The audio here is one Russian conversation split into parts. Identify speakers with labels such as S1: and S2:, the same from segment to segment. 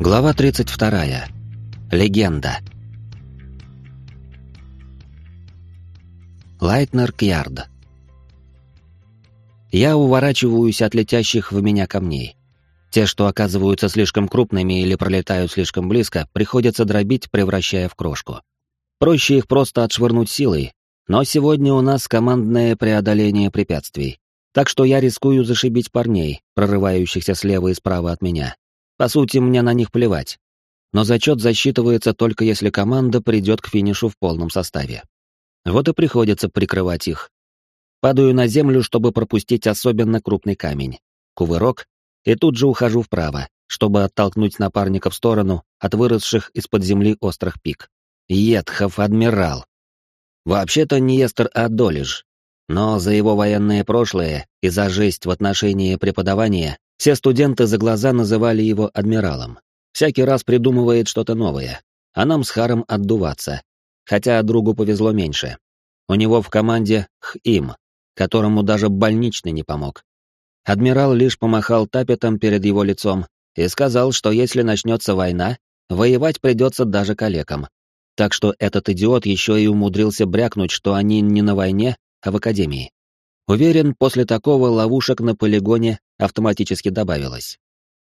S1: Глава 32. Легенда. Лайтнер Кьярд. Я уворачиваюсь от летящих в меня камней. Те, что оказываются слишком крупными или пролетают слишком близко, приходится дробить, превращая в крошку. Проще их просто отшвырнуть силой, но сегодня у нас командное преодоление препятствий. Так что я рискую зашибить парней, прорывающихся слева и справа от меня. По сути, мне на них плевать. Но зачет засчитывается только если команда придет к финишу в полном составе. Вот и приходится прикрывать их. Падаю на землю, чтобы пропустить особенно крупный камень. Кувырок, и тут же ухожу вправо, чтобы оттолкнуть напарника в сторону от выросших из-под земли острых пик. Едхов адмирал. Вообще-то не Естер, а. Но за его военное прошлое и за жесть в отношении преподавания все студенты за глаза называли его адмиралом. Всякий раз придумывает что-то новое, а нам с Харом отдуваться. Хотя другу повезло меньше. У него в команде Хим, которому даже больничный не помог. Адмирал лишь помахал тапетом перед его лицом и сказал, что если начнется война, воевать придется даже калекам. Так что этот идиот еще и умудрился брякнуть, что они не на войне, а в академии. Уверен, после такого ловушек на полигоне автоматически добавилось.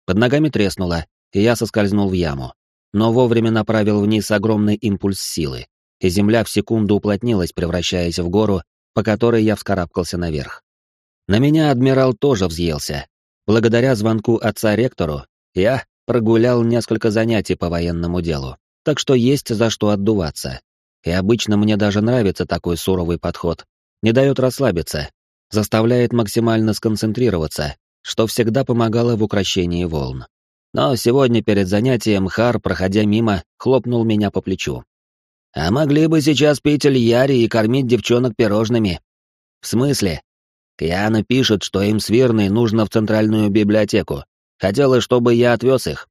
S1: Под ногами треснуло, и я соскользнул в яму. Но вовремя направил вниз огромный импульс силы, и земля в секунду уплотнилась, превращаясь в гору, по которой я вскарабкался наверх. На меня адмирал тоже взъелся. Благодаря звонку отца-ректору я прогулял несколько занятий по военному делу, так что есть за что отдуваться. И обычно мне даже нравится такой суровый подход. Не дает расслабиться, заставляет максимально сконцентрироваться, что всегда помогало в укрощении волн. Но сегодня перед занятием Хар, проходя мимо, хлопнул меня по плечу. «А могли бы сейчас пить Ильяри и кормить девчонок пирожными». «В смысле?» Киана пишет, что им с Вирной нужно в центральную библиотеку. Хотела, чтобы я отвез их.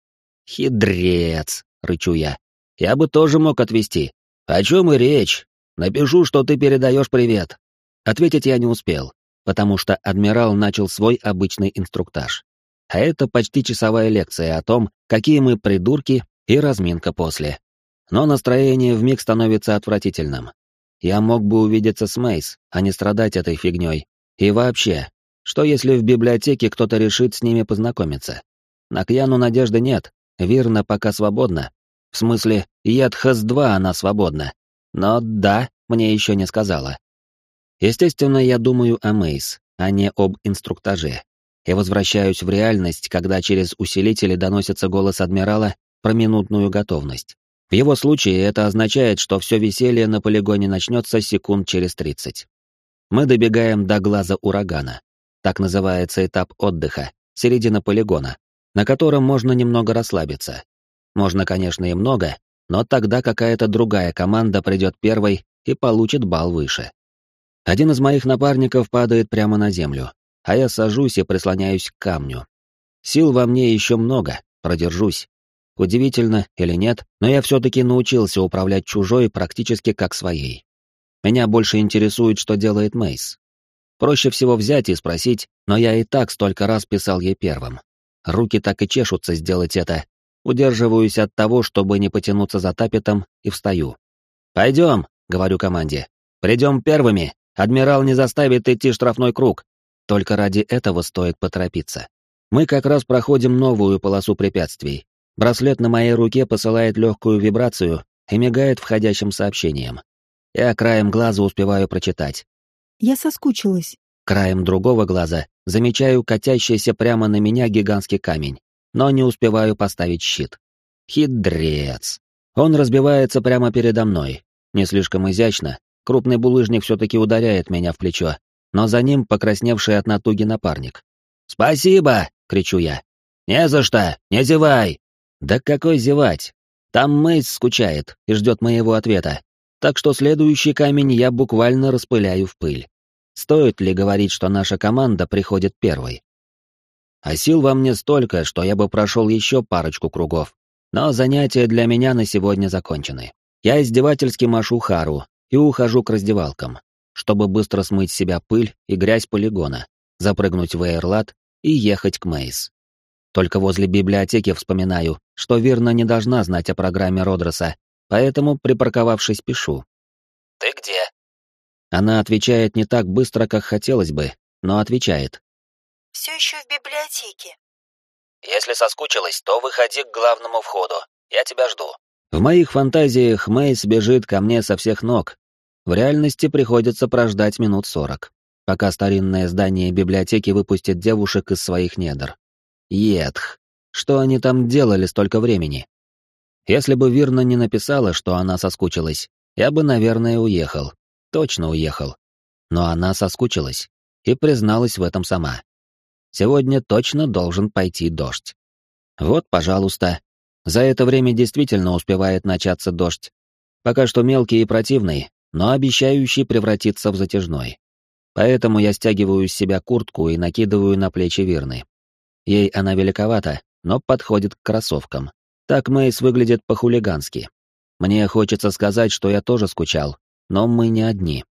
S1: «Хидрец!» — рычу я. «Я бы тоже мог отвезти. О чем и речь? Напишу, что ты передаешь привет». Ответить я не успел потому что адмирал начал свой обычный инструктаж. А это почти часовая лекция о том, какие мы придурки и разминка после. Но настроение вмиг становится отвратительным. Я мог бы увидеться с Мейс, а не страдать этой фигней. И вообще, что если в библиотеке кто-то решит с ними познакомиться? На Кьяну надежды нет, Вирна пока свободна. В смысле, Едхас-2 она свободна. Но да, мне еще не сказала. Естественно, я думаю о Мейс, а не об инструктаже. И возвращаюсь в реальность, когда через усилители доносится голос адмирала про минутную готовность. В его случае это означает, что все веселье на полигоне начнется секунд через 30. Мы добегаем до глаза урагана. Так называется этап отдыха, середина полигона, на котором можно немного расслабиться. Можно, конечно, и много, но тогда какая-то другая команда придет первой и получит балл выше. Один из моих напарников падает прямо на землю, а я сажусь и прислоняюсь к камню. Сил во мне еще много, продержусь. Удивительно или нет, но я все-таки научился управлять чужой практически как своей. Меня больше интересует, что делает Мейс. Проще всего взять и спросить, но я и так столько раз писал ей первым. Руки так и чешутся сделать это. Удерживаюсь от того, чтобы не потянуться за тапетом, и встаю. «Пойдем», — говорю команде. «Придем первыми». Адмирал не заставит идти штрафной круг. Только ради этого стоит поторопиться. Мы как раз проходим новую полосу препятствий. Браслет на моей руке посылает легкую вибрацию и мигает входящим сообщением. Я краем глаза успеваю прочитать.
S2: Я соскучилась.
S1: Краем другого глаза замечаю катящийся прямо на меня гигантский камень, но не успеваю поставить щит. Хидрец. Он разбивается прямо передо мной. Не слишком изящно, Крупный булыжник все-таки ударяет меня в плечо, но за ним покрасневший от натуги напарник. «Спасибо!» — кричу я. «Не за что! Не зевай!» «Да какой зевать? Там Мэйс скучает и ждет моего ответа. Так что следующий камень я буквально распыляю в пыль. Стоит ли говорить, что наша команда приходит первой? А сил во мне столько, что я бы прошел еще парочку кругов. Но занятия для меня на сегодня закончены. Я издевательски машу Хару, и ухожу к раздевалкам, чтобы быстро смыть с себя пыль и грязь полигона, запрыгнуть в эйрлат и ехать к Мейс. Только возле библиотеки вспоминаю, что Вирна не должна знать о программе Родроса, поэтому, припарковавшись, пишу. «Ты где?» Она отвечает не так быстро, как хотелось бы, но отвечает.
S2: «Все еще в библиотеке».
S1: «Если соскучилась, то выходи к главному входу. Я тебя жду». В моих фантазиях Мейс бежит ко мне со всех ног. В реальности приходится прождать минут сорок, пока старинное здание библиотеки выпустит девушек из своих недр. Едх. Что они там делали столько времени? Если бы Вирна не написала, что она соскучилась, я бы, наверное, уехал. Точно уехал. Но она соскучилась и призналась в этом сама. Сегодня точно должен пойти дождь. Вот, пожалуйста. За это время действительно успевает начаться дождь. Пока что мелкий и противный, но обещающий превратиться в затяжной. Поэтому я стягиваю с себя куртку и накидываю на плечи Вирны. Ей она великовата, но подходит к кроссовкам. Так Мейс выглядит по-хулигански. Мне хочется сказать, что я тоже скучал, но мы не одни.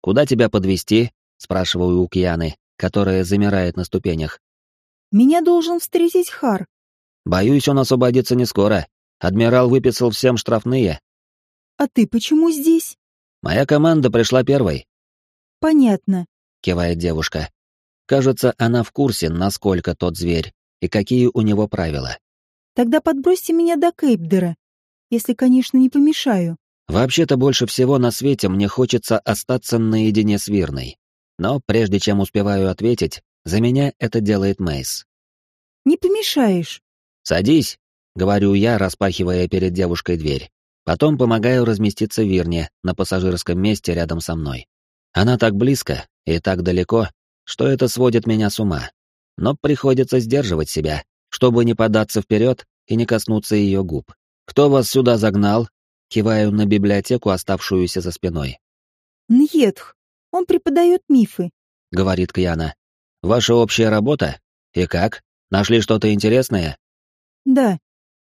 S1: «Куда тебя подвести? спрашиваю у Кьяны, которая замирает на ступенях.
S2: «Меня должен встретить Хар».
S1: «Боюсь, он освободится не скоро. Адмирал выписал всем штрафные».
S2: «А ты почему здесь?»
S1: «Моя команда пришла первой».
S2: «Понятно», —
S1: кивает девушка. Кажется, она в курсе, насколько тот зверь и какие у него правила.
S2: Тогда подбросьте меня до Кейпдера, если, конечно, не помешаю.
S1: Вообще-то больше всего на свете мне хочется остаться наедине с Вирной. Но прежде чем успеваю ответить, за меня это делает Мейс.
S2: Не помешаешь.
S1: Садись, говорю я, распахивая перед девушкой дверь. Потом помогаю разместиться Вирне на пассажирском месте рядом со мной. Она так близко и так далеко, что это сводит меня с ума. Но приходится сдерживать себя, чтобы не податься вперед и не коснуться ее губ. «Кто вас сюда загнал?» Киваю на библиотеку, оставшуюся за спиной.
S2: «Ньетх, он преподает мифы», —
S1: говорит Кьяна. «Ваша общая работа? И как? Нашли что-то интересное?»
S2: «Да,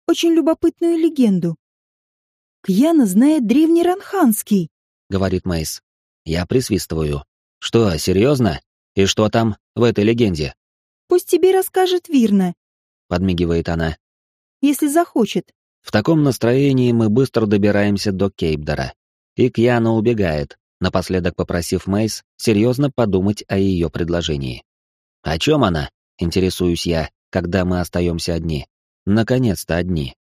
S2: очень любопытную легенду». «Кьяна знает древний ранханский», —
S1: говорит Мейс. Я присвистываю. «Что, серьезно? И что там в этой легенде?»
S2: «Пусть тебе расскажет Вирна», —
S1: подмигивает она.
S2: «Если захочет».
S1: В таком настроении мы быстро добираемся до Кейпдора. И Кьяна убегает, напоследок попросив Мейс серьезно подумать о ее предложении. «О чем она?» — интересуюсь я, когда мы остаемся одни. Наконец-то одни.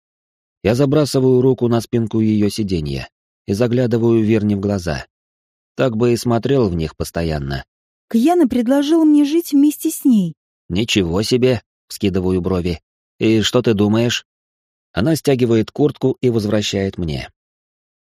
S1: Я забрасываю руку на спинку ее сиденья и заглядываю Верне в глаза. Так бы и смотрел в них постоянно,
S2: Кьяна предложила мне жить вместе с ней.
S1: «Ничего себе!» — вскидываю брови. «И что ты думаешь?» Она стягивает куртку и возвращает мне.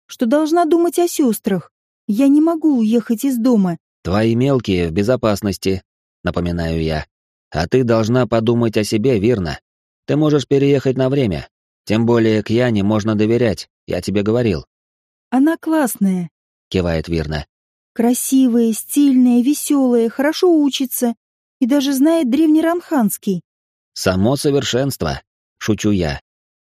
S2: «Что должна думать о сестрах? Я не могу уехать из дома».
S1: «Твои мелкие в безопасности», — напоминаю я. «А ты должна подумать о себе, верно? Ты можешь переехать на время. Тем более к Яне можно доверять, я тебе говорил».
S2: «Она классная», —
S1: кивает Вирна.
S2: Красивая, стильная, веселая, хорошо учится и даже знает древнеранханский.
S1: Само совершенство, шучу я.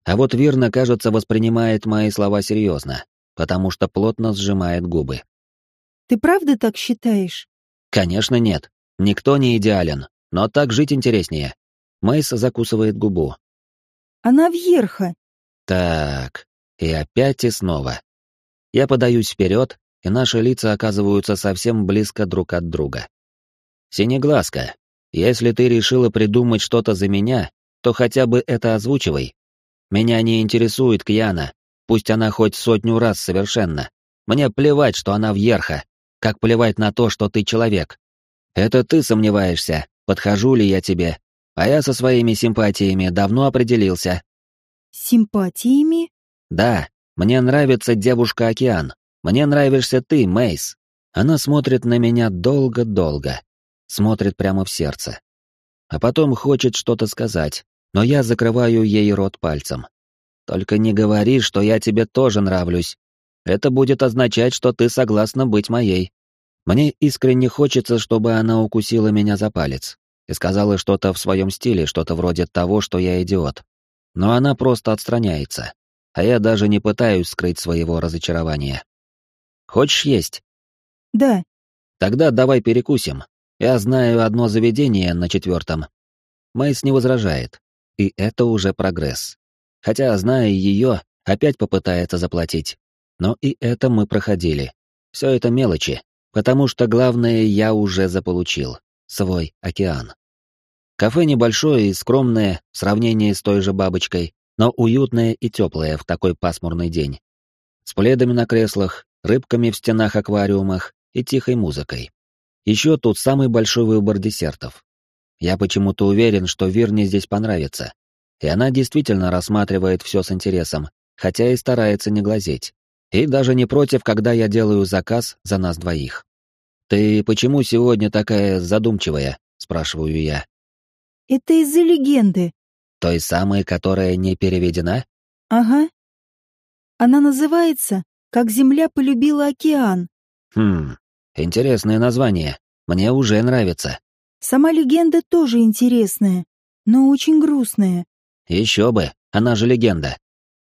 S1: А вот Вирна, кажется, воспринимает мои слова серьезно, потому что плотно сжимает губы.
S2: Ты правда так считаешь?
S1: Конечно, нет. Никто не идеален, но так жить интереснее. Мэйс закусывает губу.
S2: Она вверха.
S1: Так, и опять и снова. Я подаюсь вперед, и наши лица оказываются совсем близко друг от друга. Синеглазка, если ты решила придумать что-то за меня, то хотя бы это озвучивай. Меня не интересует Кьяна, пусть она хоть сотню раз совершенно. Мне плевать, что она вьерха, как плевать на то, что ты человек. Это ты сомневаешься, подхожу ли я тебе, а я со своими симпатиями давно определился.
S2: Симпатиями?
S1: Да, мне нравится девушка-океан. Мне нравишься ты, Мейс. Она смотрит на меня долго-долго. Смотрит прямо в сердце. А потом хочет что-то сказать, но я закрываю ей рот пальцем. Только не говори, что я тебе тоже нравлюсь. Это будет означать, что ты согласна быть моей. Мне искренне хочется, чтобы она укусила меня за палец и сказала что-то в своем стиле, что-то вроде того, что я идиот. Но она просто отстраняется, а я даже не пытаюсь скрыть своего разочарования. Хочешь есть?
S2: Да.
S1: Тогда давай перекусим. Я знаю одно заведение на четвертом. Мэйс не возражает. И это уже прогресс. Хотя, зная ее, опять попытается заплатить. Но и это мы проходили. Все это мелочи, потому что главное я уже заполучил. Свой океан. Кафе небольшое и скромное в сравнении с той же бабочкой, но уютное и теплое в такой пасмурный день. С пледами на креслах, рыбками в стенах-аквариумах и тихой музыкой. Еще тут самый большой выбор десертов. Я почему-то уверен, что Вирне здесь понравится. И она действительно рассматривает все с интересом, хотя и старается не глазеть. И даже не против, когда я делаю заказ за нас двоих. «Ты почему сегодня такая задумчивая?» — спрашиваю я.
S2: «Это из-за легенды».
S1: «Той самой, которая не переведена?»
S2: «Ага. Она называется «Как Земля полюбила океан».
S1: Хм, интересное название. Мне уже нравится.
S2: Сама легенда тоже интересная, но очень грустная.
S1: Еще бы, она же легенда.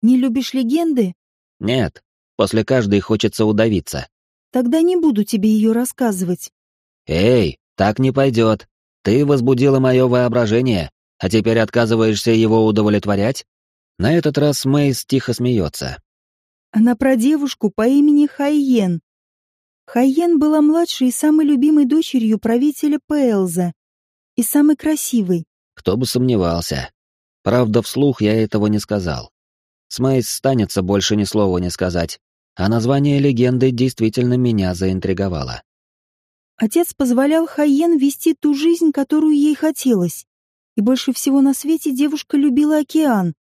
S2: Не любишь легенды?
S1: Нет, после каждой хочется удавиться.
S2: Тогда не буду тебе ее рассказывать.
S1: Эй, так не пойдет. Ты возбудила мое воображение, а теперь отказываешься его удовлетворять? На этот раз Мэйс тихо смеется.
S2: Она про девушку по имени Хайен. Хайен была младшей и самой любимой дочерью правителя Пэлза. И самой красивой.
S1: Кто бы сомневался. Правда, вслух я этого не сказал. С Мэйс станется больше ни слова не сказать, а название легенды действительно меня заинтриговало.
S2: Отец позволял Хайен вести ту жизнь, которую ей хотелось. И больше всего на свете девушка любила океан.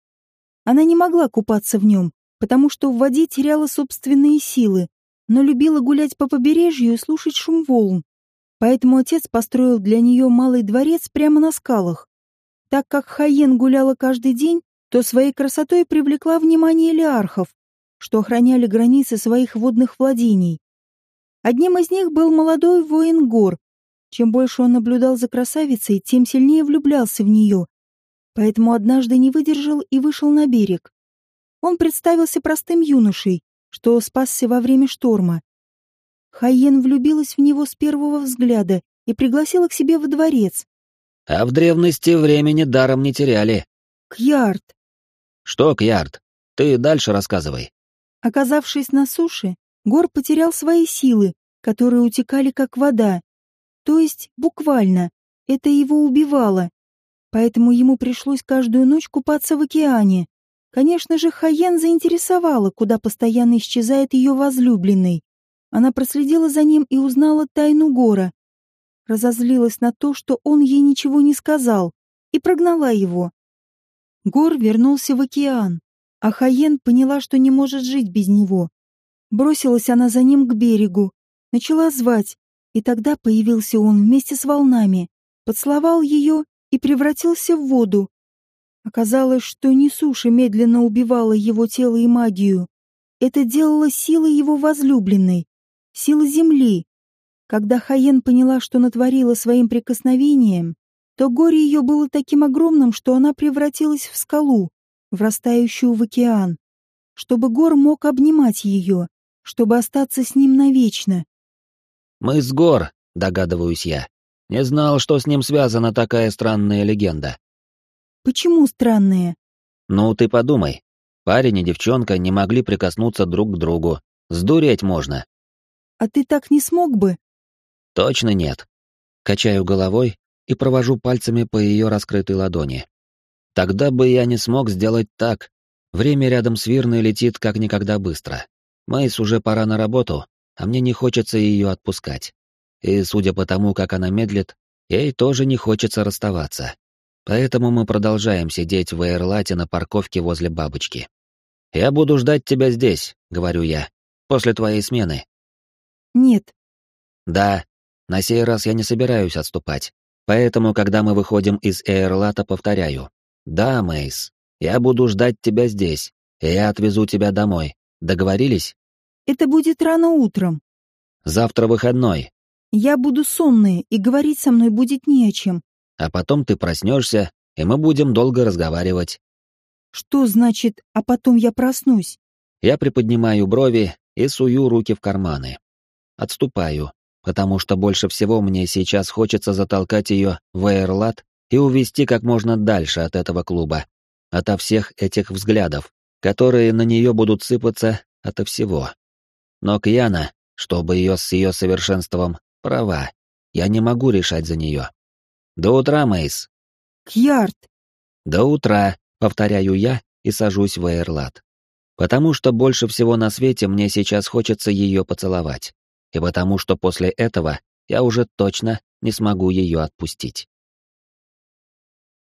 S2: Она не могла купаться в нем, потому что в воде теряла собственные силы, но любила гулять по побережью и слушать шум волн. Поэтому отец построил для нее малый дворец прямо на скалах. Так как Хайен гуляла каждый день, то своей красотой привлекла внимание лиархов, что охраняли границы своих водных владений. Одним из них был молодой воин Гор. Чем больше он наблюдал за красавицей, тем сильнее влюблялся в нее. Поэтому однажды не выдержал и вышел на берег. Он представился простым юношей, что спасся во время шторма. Хайен влюбилась в него с первого взгляда и пригласила к себе во дворец.
S1: А в древности времени даром не теряли.
S2: Кьярд.
S1: Что, Кьярд? Ты дальше рассказывай.
S2: Оказавшись на суше, Гор потерял свои силы, которые утекали как вода. То есть, буквально, это его убивало. Поэтому ему пришлось каждую ночь купаться в океане. Конечно же, Хайен заинтересовала, куда постоянно исчезает ее возлюбленный. Она проследила за ним и узнала тайну Гора. Разозлилась на то, что он ей ничего не сказал, и прогнала его. Гор вернулся в океан, а Хайен поняла, что не может жить без него. Бросилась она за ним к берегу, начала звать, и тогда появился он вместе с волнами, поцеловал ее и превратился в воду, Оказалось, что не суша медленно убивала его тело и магию. Это делала сила его возлюбленной, сила земли. Когда Хаен поняла, что натворила своим прикосновением, то горе ее было таким огромным, что она превратилась в скалу, врастающую в океан, чтобы Гор мог обнимать ее, чтобы остаться с ним навечно.
S1: «Мы с Гор», — догадываюсь я. Не знал, что с ним связана такая странная легенда.
S2: Почему странные?
S1: Ну, ты подумай. Парень и девчонка не могли прикоснуться друг к другу. Сдуреть можно.
S2: А ты так не смог бы?
S1: Точно нет. Качаю головой и провожу пальцами по ее раскрытой ладони. Тогда бы я не смог сделать так. Время рядом с Вирной летит как никогда быстро. Мэйс уже пора на работу, а мне не хочется ее отпускать. И судя по тому, как она медлит, ей тоже не хочется расставаться. Поэтому мы продолжаем сидеть в Эйрлате на парковке возле бабочки. «Я буду ждать тебя здесь», — говорю я, — «после твоей смены».
S2: «Нет».
S1: «Да, на сей раз я не собираюсь отступать. Поэтому, когда мы выходим из Эйрлата, повторяю. Да, Мейс, я буду ждать тебя здесь, и я отвезу тебя домой. Договорились?»
S2: «Это будет рано утром».
S1: «Завтра выходной».
S2: «Я буду сонная, и говорить со мной будет не о чем
S1: а потом ты проснешься, и мы будем долго разговаривать.
S2: Что значит, а потом я проснусь?
S1: Я приподнимаю брови и сую руки в карманы. Отступаю, потому что больше всего мне сейчас хочется затолкать ее в Эйрлат и увести как можно дальше от этого клуба, ото всех этих взглядов, которые на нее будут сыпаться ото всего. Но Кьяна, чтобы ее с ее совершенством, права. Я не могу решать за нее. До утра, Мейс.
S2: Кьярд.
S1: До утра, повторяю я и сажусь в Эйрлат. Потому что больше всего на свете мне сейчас хочется ее поцеловать. И потому что после этого я уже точно не смогу ее отпустить.